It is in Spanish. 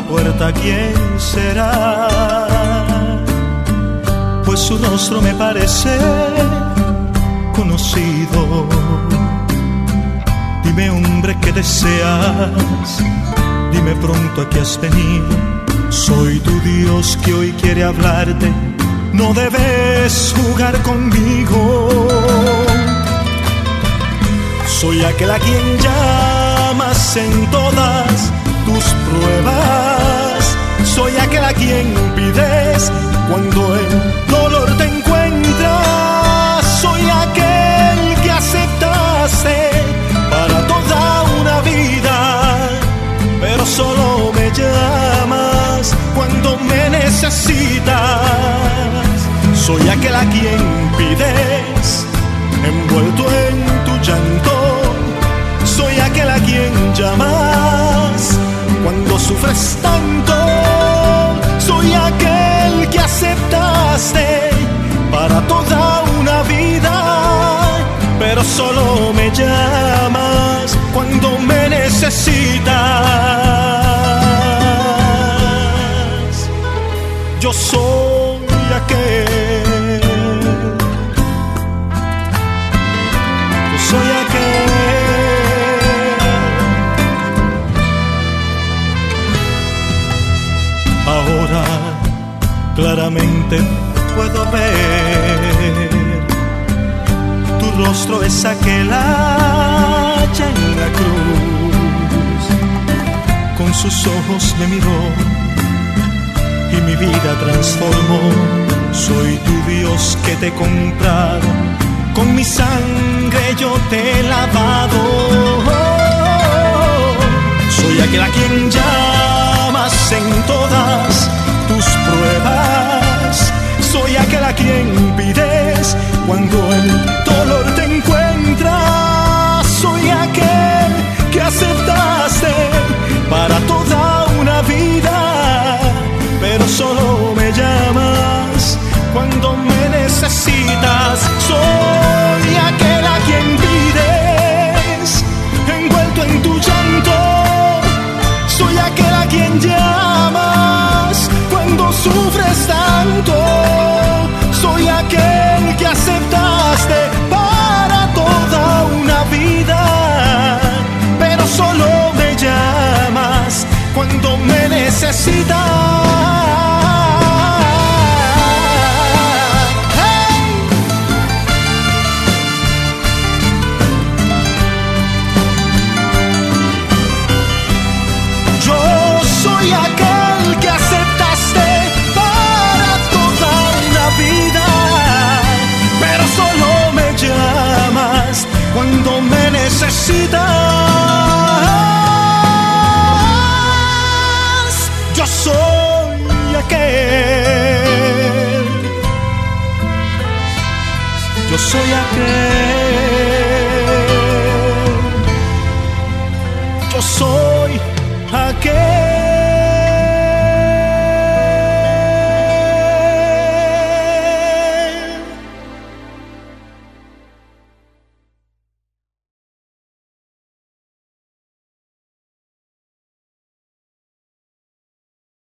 importa quién será, pues su rostro me parece conocido. Dime hombre que deseas, dime pronto a qué has venido. Soy tu Dios que hoy quiere hablarte, no debes jugar conmigo. Soy aquel a quien llamas en todas necesitas. Soy aquel a quien pides envuelto en tu llanto. Soy aquel a quien llamas cuando sufres tanto. Soy aquel que aceptaste para toda una vida, pero solo me llamas cuando me necesitas. Yo soy aquel. Yo soy aquel. Ahora claramente puedo ver tu rostro es aquel allá en la cruz. Con sus ojos me miró y mi vida transformó. Soy tu Dios que te he comprado, con mi sangre yo te he lavado. Soy aquel a quien llamas en todas tus pruebas. Soy aquel a quien pides cuando el soy aquel. Yo soy aquel